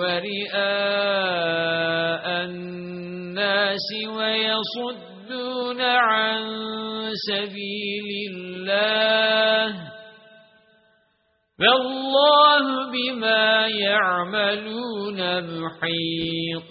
ورئاء الناس ويصدون عن سبيل الله فالله بما يعملون محيط.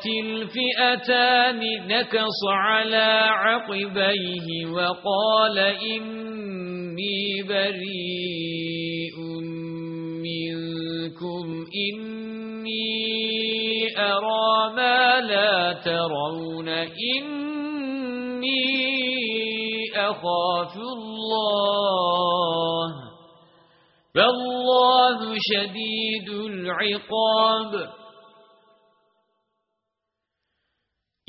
تَرَاءَتِ الْفِئَتَانِ نَكَصَ عَلَى عَقِبَيْهِ وَقَالَ إِنِّي بَرِيءٌ مِنْكُمْ إِنِّي أَرَى مَا لَا تَرَوْنَ إِنِّي أَخَافُ اللَّهَ فالله شديد العقاب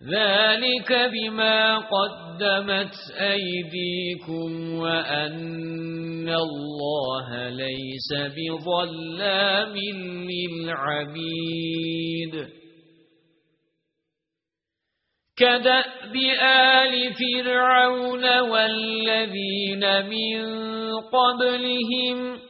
ذلك بما قدمت أيديكم وأن الله ليس بظلام للعبيد. كدأب آل فرعون والذين من قبلهم